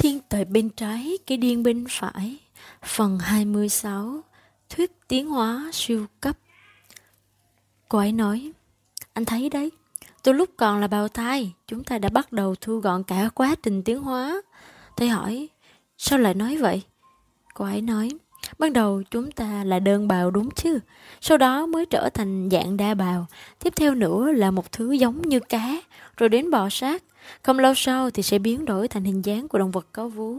Thiên tài bên trái, cái điên bên phải. Phần 26 Thuyết tiến hóa siêu cấp Cô ấy nói Anh thấy đấy, từ lúc còn là bào thai, chúng ta đã bắt đầu thu gọn cả quá trình tiến hóa. Tôi hỏi, sao lại nói vậy? Cô ấy nói, ban đầu chúng ta là đơn bào đúng chứ, sau đó mới trở thành dạng đa bào, tiếp theo nữa là một thứ giống như cá, rồi đến bò sát, không lâu sau thì sẽ biến đổi thành hình dáng của động vật có vú.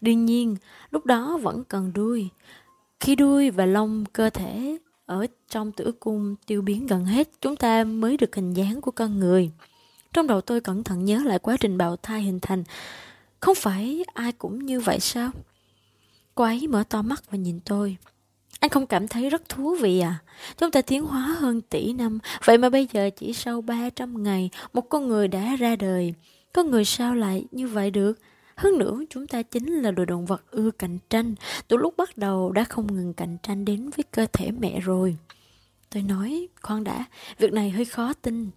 Đương nhiên, lúc đó vẫn cần đuôi. Khi đuôi và lông cơ thể ở trong tử cung tiêu biến gần hết, chúng ta mới được hình dáng của con người. Trong đầu tôi cẩn thận nhớ lại quá trình bào thai hình thành. Không phải ai cũng như vậy sao? Cô ấy mở to mắt và nhìn tôi. Anh không cảm thấy rất thú vị à? Chúng ta tiến hóa hơn tỷ năm, vậy mà bây giờ chỉ sau 300 ngày, một con người đã ra đời. Con người sao lại như vậy được? Hơn nữa, chúng ta chính là loài động vật ưa cạnh tranh. Từ lúc bắt đầu đã không ngừng cạnh tranh đến với cơ thể mẹ rồi. Tôi nói, khoan đã, việc này hơi khó tin.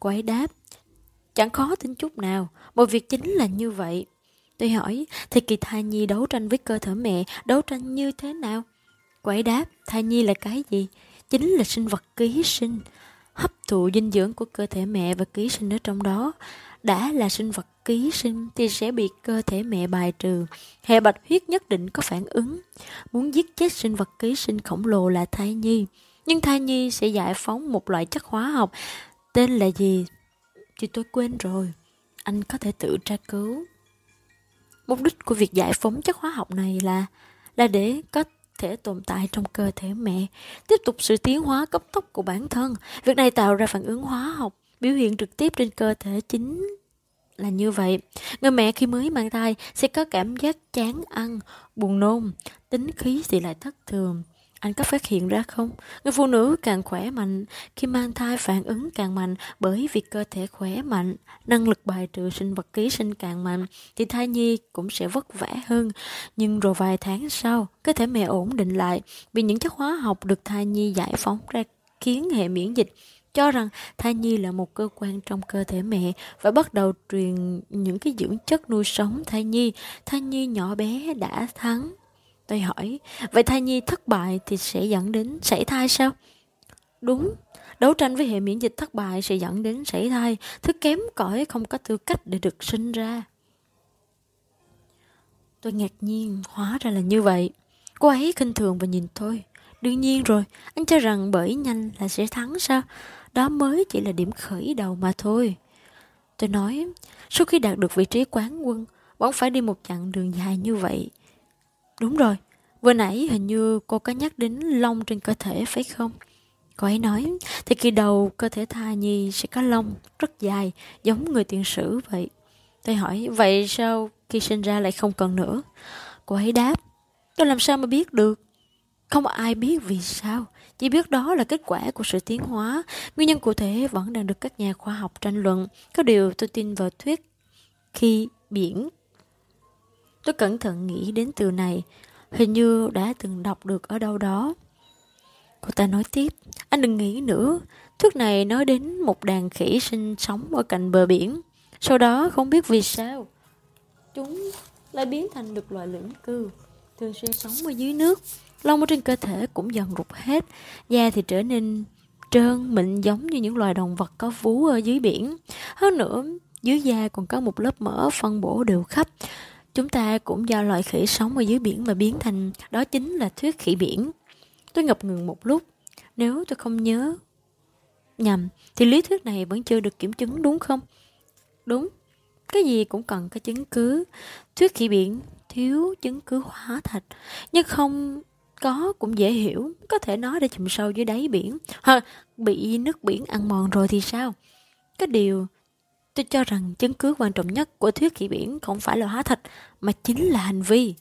Cô ấy đáp, chẳng khó tin chút nào, một việc chính là như vậy. Tôi hỏi, thì kỳ thai nhi đấu tranh với cơ thể mẹ, đấu tranh như thế nào? Cô ấy đáp, thai nhi là cái gì? Chính là sinh vật ký sinh, hấp thụ dinh dưỡng của cơ thể mẹ và ký sinh ở trong đó. Đã là sinh vật ký sinh thì sẽ bị cơ thể mẹ bài trừ. Hệ bạch huyết nhất định có phản ứng. Muốn giết chết sinh vật ký sinh khổng lồ là thai nhi. Nhưng thai nhi sẽ giải phóng một loại chất hóa học. Tên là gì? Thì tôi quên rồi. Anh có thể tự tra cứu. Mục đích của việc giải phóng chất hóa học này là là để có thể tồn tại trong cơ thể mẹ, tiếp tục sự tiến hóa cấp tốc của bản thân. Việc này tạo ra phản ứng hóa học, biểu hiện trực tiếp trên cơ thể chính là như vậy. Người mẹ khi mới mang thai sẽ có cảm giác chán ăn, buồn nôn, tính khí thì lại thất thường. Anh có phát hiện ra không? Người phụ nữ càng khỏe mạnh, khi mang thai phản ứng càng mạnh bởi vì cơ thể khỏe mạnh, năng lực bài trừ sinh vật ký sinh càng mạnh, thì thai nhi cũng sẽ vất vả hơn. Nhưng rồi vài tháng sau, cơ thể mẹ ổn định lại vì những chất hóa học được thai nhi giải phóng ra khiến hệ miễn dịch cho rằng thai nhi là một cơ quan trong cơ thể mẹ và bắt đầu truyền những cái dưỡng chất nuôi sống thai nhi. Thai nhi nhỏ bé đã thắng. Tôi hỏi, vậy thai nhi thất bại thì sẽ dẫn đến sảy thai sao? Đúng, đấu tranh với hệ miễn dịch thất bại sẽ dẫn đến sảy thai, thứ kém cỏi không có tư cách để được sinh ra. Tôi ngạc nhiên, hóa ra là như vậy. Cô ấy khinh thường và nhìn tôi. Đương nhiên rồi, anh cho rằng bởi nhanh là sẽ thắng sao? Đó mới chỉ là điểm khởi đầu mà thôi. Tôi nói, sau khi đạt được vị trí quán quân, vẫn phải đi một chặng đường dài như vậy. Đúng rồi, vừa nãy hình như cô có nhắc đến lông trên cơ thể phải không? Cô ấy nói, thì khi đầu cơ thể thai nhi sẽ có lông rất dài, giống người tiền sử vậy. Tôi hỏi, vậy sao khi sinh ra lại không cần nữa? Cô ấy đáp, tôi làm sao mà biết được? Không ai biết vì sao, chỉ biết đó là kết quả của sự tiến hóa. Nguyên nhân cụ thể vẫn đang được các nhà khoa học tranh luận. Có điều tôi tin vào thuyết khi biển. Tôi cẩn thận nghĩ đến từ này, hình như đã từng đọc được ở đâu đó. Cô ta nói tiếp, anh đừng nghĩ nữa, thuốc này nói đến một đàn khỉ sinh sống ở cạnh bờ biển. Sau đó không biết vì sao, chúng lại biến thành được loài lưỡng cư, thường xuyên sống ở dưới nước. Lông ở trên cơ thể cũng dần rụt hết, da thì trở nên trơn, mịn giống như những loài động vật có vú ở dưới biển. Hơn nữa, dưới da còn có một lớp mỡ phân bổ đều khắp. Chúng ta cũng do loài khỉ sống ở dưới biển mà biến thành, đó chính là thuyết khỉ biển. Tôi ngập ngừng một lúc, nếu tôi không nhớ nhầm, thì lý thuyết này vẫn chưa được kiểm chứng đúng không? Đúng, cái gì cũng cần có chứng cứ. Thuyết khỉ biển thiếu chứng cứ hóa thạch, nhưng không có cũng dễ hiểu, có thể nói để chìm sâu dưới đáy biển. Hoặc bị nước biển ăn mòn rồi thì sao? Cái điều tôi cho rằng chứng cứ quan trọng nhất của thuyết khỉ biển không phải là hóa thạch, mà chính là hành vi.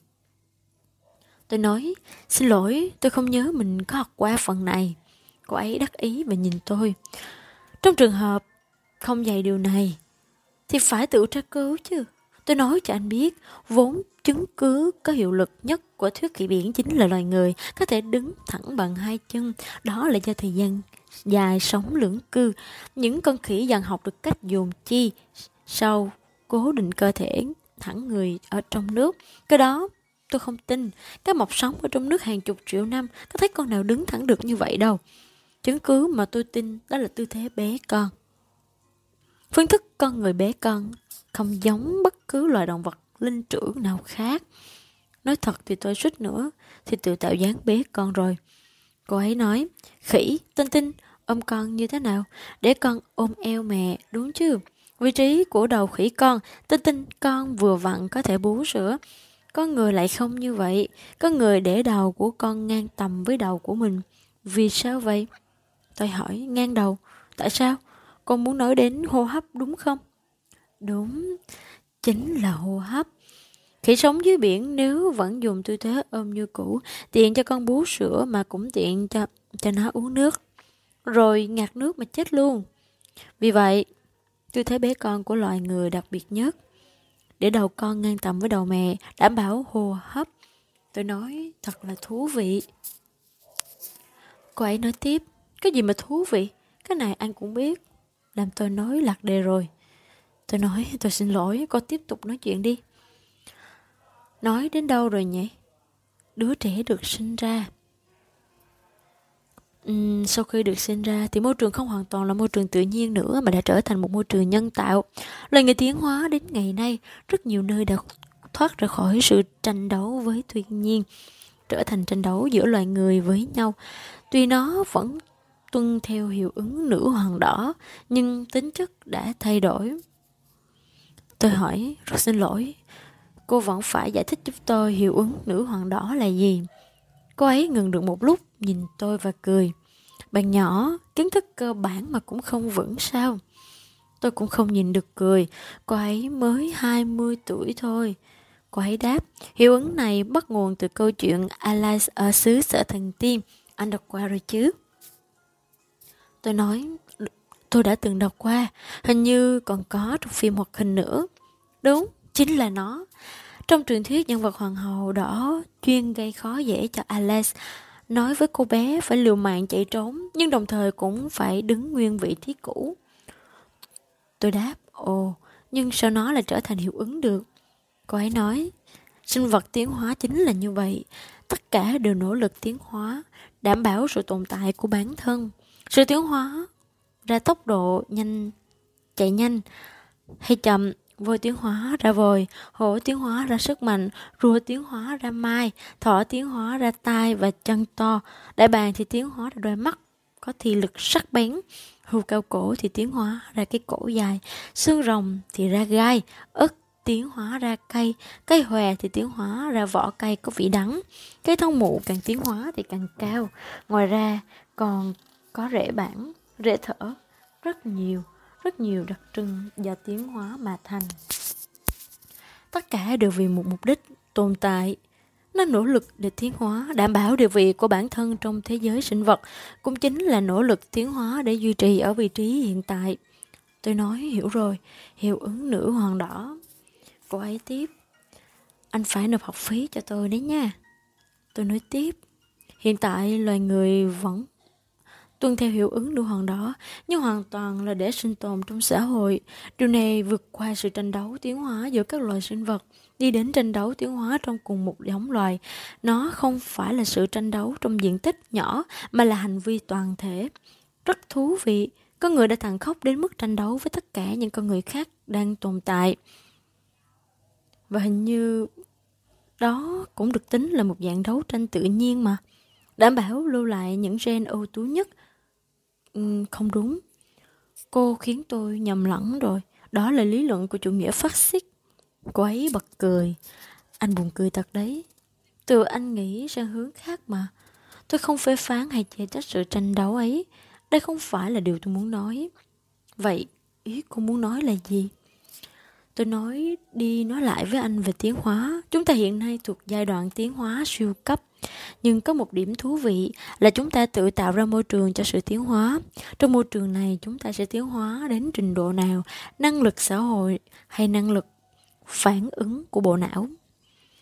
Tôi nói, xin lỗi, tôi không nhớ mình có học qua phần này. Cô ấy đắc ý và nhìn tôi. Trong trường hợp không dạy điều này, thì phải tự tra cứu chứ. Tôi nói cho anh biết, vốn chứng cứ có hiệu lực nhất của thuyết kỷ biển chính là loài người có thể đứng thẳng bằng hai chân. Đó là do thời gian dài sống lưỡng cư. Những con khỉ dần học được cách dùng chi sau cố định cơ thể thẳng người ở trong nước. Cái đó tôi không tin. Các mọc sống ở trong nước hàng chục triệu năm có thấy con nào đứng thẳng được như vậy đâu. Chứng cứ mà tôi tin đó là tư thế bé con. Phương thức con người bé con không giống bất cứ loài động vật linh trưởng nào khác. Nói thật thì tôi suýt nữa thì tự tạo dáng bé con rồi. Cô ấy nói, khỉ, tinh tinh, ôm con như thế nào? Để con ôm eo mẹ, đúng chứ? Vị trí của đầu khỉ con, tinh tinh con vừa vặn có thể bú sữa. Có người lại không như vậy. Có người để đầu của con ngang tầm với đầu của mình. Vì sao vậy? Tôi hỏi ngang đầu. Tại sao? Con muốn nói đến hô hấp đúng không? Đúng, chính là hô hấp. khi sống dưới biển nếu vẫn dùng tư thế ôm như cũ, tiện cho con bú sữa mà cũng tiện cho, cho nó uống nước. Rồi ngạt nước mà chết luôn. Vì vậy, tư thế bé con của loài người đặc biệt nhất. Để đầu con ngang tầm với đầu mẹ, đảm bảo hô hấp. Tôi nói thật là thú vị. Cô ấy nói tiếp, cái gì mà thú vị? Cái này anh cũng biết. Làm tôi nói lạc đề rồi. Tôi nói, tôi xin lỗi, cô tiếp tục nói chuyện đi. Nói đến đâu rồi nhỉ? Đứa trẻ được sinh ra. Uhm, sau khi được sinh ra thì môi trường không hoàn toàn là môi trường tự nhiên nữa mà đã trở thành một môi trường nhân tạo. Loài người tiến hóa đến ngày nay, rất nhiều nơi đã thoát ra khỏi sự tranh đấu với thiên nhiên, trở thành tranh đấu giữa loài người với nhau. Tuy nó vẫn tuân theo hiệu ứng nữ hoàng đỏ, nhưng tính chất đã thay đổi. Tôi hỏi, rất xin lỗi, cô vẫn phải giải thích giúp tôi hiệu ứng nữ hoàng đỏ là gì. Cô ấy ngừng được một lúc, nhìn tôi và cười. Bạn nhỏ, kiến thức cơ bản mà cũng không vững sao. Tôi cũng không nhìn được cười, cô ấy mới 20 tuổi thôi. Cô ấy đáp, hiệu ứng này bắt nguồn từ câu chuyện Alice ở xứ sở thần tiên, anh đọc qua rồi chứ. Tôi nói, tôi đã từng đọc qua, hình như còn có trong phim hoạt hình nữa. Đúng, chính là nó. Trong truyền thuyết nhân vật hoàng hậu đỏ chuyên gây khó dễ cho Alex, nói với cô bé phải liều mạng chạy trốn, nhưng đồng thời cũng phải đứng nguyên vị trí cũ. Tôi đáp, ồ, nhưng sao nó lại trở thành hiệu ứng được? Cô ấy nói, sinh vật tiến hóa chính là như vậy, tất cả đều nỗ lực tiến hóa, đảm bảo sự tồn tại của bản thân. Sự tiến hóa ra tốc độ nhanh, chạy nhanh. Hay chậm Voi tiến hóa ra vòi, hổ tiến hóa ra sức mạnh, rùa tiến hóa ra mai, thỏ tiến hóa ra tai và chân to, đại bàng thì tiến hóa ra đôi mắt, có thị lực sắc bén, hươu cao cổ thì tiến hóa ra cái cổ dài, xương rồng thì ra gai, ức tiến hóa ra cây, cây hòe thì tiến hóa ra vỏ cây có vị đắng, cây thông mụ càng tiến hóa thì càng cao, ngoài ra còn có rễ bản, rễ thở, rất nhiều rất nhiều đặc trưng do tiến hóa mà thành. Tất cả đều vì một mục đích tồn tại. Nó nỗ lực để tiến hóa, đảm bảo địa vị của bản thân trong thế giới sinh vật, cũng chính là nỗ lực tiến hóa để duy trì ở vị trí hiện tại. Tôi nói hiểu rồi, hiệu ứng nữ hoàng đỏ. Cô ấy tiếp, anh phải nộp học phí cho tôi đấy nha. Tôi nói tiếp, hiện tại loài người vẫn tuân theo hiệu ứng nữ hoàng đỏ, nhưng hoàn toàn là để sinh tồn trong xã hội. Điều này vượt qua sự tranh đấu tiến hóa giữa các loài sinh vật, đi đến tranh đấu tiến hóa trong cùng một giống loài. Nó không phải là sự tranh đấu trong diện tích nhỏ, mà là hành vi toàn thể. Rất thú vị, con người đã thẳng khốc đến mức tranh đấu với tất cả những con người khác đang tồn tại. Và hình như đó cũng được tính là một dạng đấu tranh tự nhiên mà đảm bảo lưu lại những gen ưu tú nhất không đúng. Cô khiến tôi nhầm lẫn rồi. Đó là lý luận của chủ nghĩa phát xít. Cô ấy bật cười. Anh buồn cười thật đấy. Từ anh nghĩ sang hướng khác mà. Tôi không phê phán hay chê trách sự tranh đấu ấy. Đây không phải là điều tôi muốn nói. Vậy, ý cô muốn nói là gì? Tôi nói đi nói lại với anh về tiến hóa. Chúng ta hiện nay thuộc giai đoạn tiến hóa siêu cấp. Nhưng có một điểm thú vị là chúng ta tự tạo ra môi trường cho sự tiến hóa. Trong môi trường này chúng ta sẽ tiến hóa đến trình độ nào, năng lực xã hội hay năng lực phản ứng của bộ não.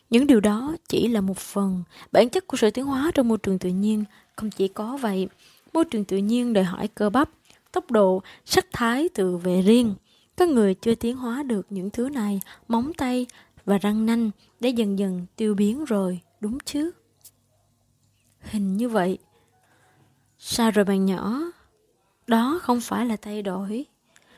Những điều đó chỉ là một phần, bản chất của sự tiến hóa trong môi trường tự nhiên không chỉ có vậy. Môi trường tự nhiên đòi hỏi cơ bắp, tốc độ, sắc thái từ về riêng. Các người chưa tiến hóa được những thứ này, móng tay, và răng nanh đã dần dần tiêu biến rồi, đúng chứ? Hình như vậy. Sao rồi bạn nhỏ? Đó không phải là thay đổi,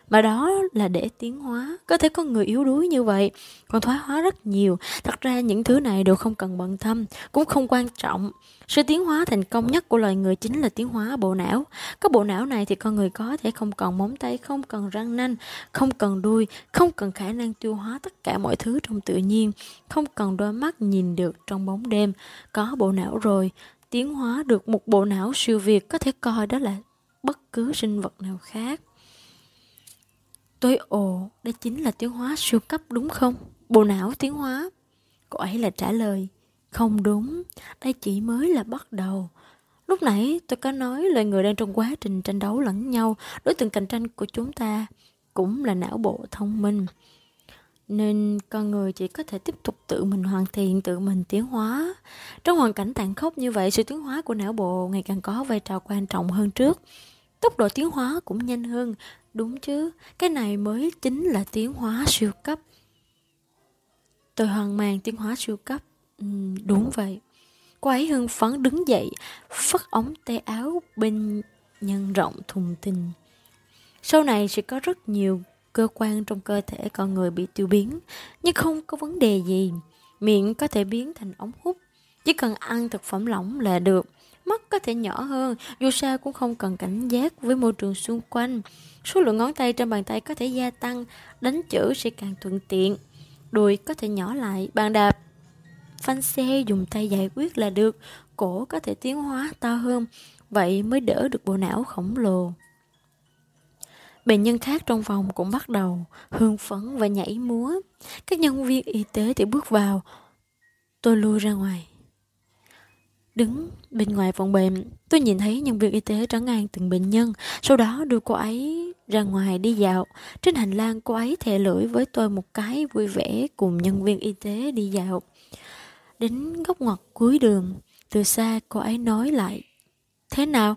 mà đó là để tiến hóa. Có thể có người yếu đuối như vậy, còn thoái hóa rất nhiều. Thật ra những thứ này đều không cần bận tâm, cũng không quan trọng. Sự tiến hóa thành công nhất của loài người chính là tiến hóa bộ não. Có bộ não này thì con người có thể không cần móng tay, không cần răng nanh, không cần đuôi, không cần khả năng tiêu hóa tất cả mọi thứ trong tự nhiên, không cần đôi mắt nhìn được trong bóng đêm. Có bộ não rồi, tiến hóa được một bộ não siêu việt có thể coi đó là bất cứ sinh vật nào khác. tối ồ, đây chính là tiến hóa siêu cấp đúng không? Bộ não tiến hóa. Cô ấy là trả lời. Không đúng, đây chỉ mới là bắt đầu. Lúc nãy tôi có nói loài người đang trong quá trình tranh đấu lẫn nhau, đối tượng cạnh tranh của chúng ta cũng là não bộ thông minh. Nên con người chỉ có thể tiếp tục tự mình hoàn thiện, tự mình tiến hóa. Trong hoàn cảnh tàn khốc như vậy, sự tiến hóa của não bộ ngày càng có vai trò quan trọng hơn trước. Tốc độ tiến hóa cũng nhanh hơn, đúng chứ, cái này mới chính là tiến hóa siêu cấp. Tôi hoang mang tiến hóa siêu cấp. Ừ, đúng vậy. Cô ấy hưng phấn đứng dậy, phất ống tay áo bên nhân rộng thùng tình. Sau này sẽ có rất nhiều cơ quan trong cơ thể con người bị tiêu biến, nhưng không có vấn đề gì. Miệng có thể biến thành ống hút, chỉ cần ăn thực phẩm lỏng là được. Mắt có thể nhỏ hơn, dù sao cũng không cần cảnh giác với môi trường xung quanh. Số lượng ngón tay trên bàn tay có thể gia tăng, đánh chữ sẽ càng thuận tiện. Đùi có thể nhỏ lại, bàn đạp phanh xe dùng tay giải quyết là được, cổ có thể tiến hóa to hơn, vậy mới đỡ được bộ não khổng lồ. Bệnh nhân khác trong phòng cũng bắt đầu hương phấn và nhảy múa. Các nhân viên y tế thì bước vào. Tôi lui ra ngoài. Đứng bên ngoài phòng bệnh, tôi nhìn thấy nhân viên y tế trấn an từng bệnh nhân, sau đó đưa cô ấy ra ngoài đi dạo. Trên hành lang cô ấy thè lưỡi với tôi một cái vui vẻ cùng nhân viên y tế đi dạo. Đến góc ngoặt cuối đường, từ xa cô ấy nói lại. Thế nào?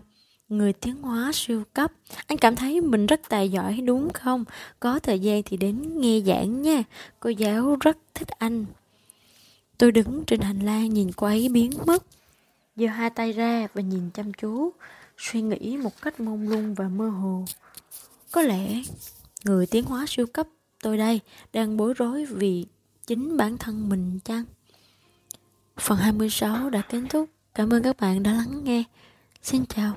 Người tiến hóa siêu cấp. Anh cảm thấy mình rất tài giỏi đúng không? Có thời gian thì đến nghe giảng nha. Cô giáo rất thích anh. Tôi đứng trên hành lang nhìn cô ấy biến mất. giơ hai tay ra và nhìn chăm chú, suy nghĩ một cách mông lung và mơ hồ. Có lẽ người tiến hóa siêu cấp tôi đây đang bối rối vì chính bản thân mình chăng? Phần 26 đã kết thúc. Cảm ơn các bạn đã lắng nghe. Xin chào.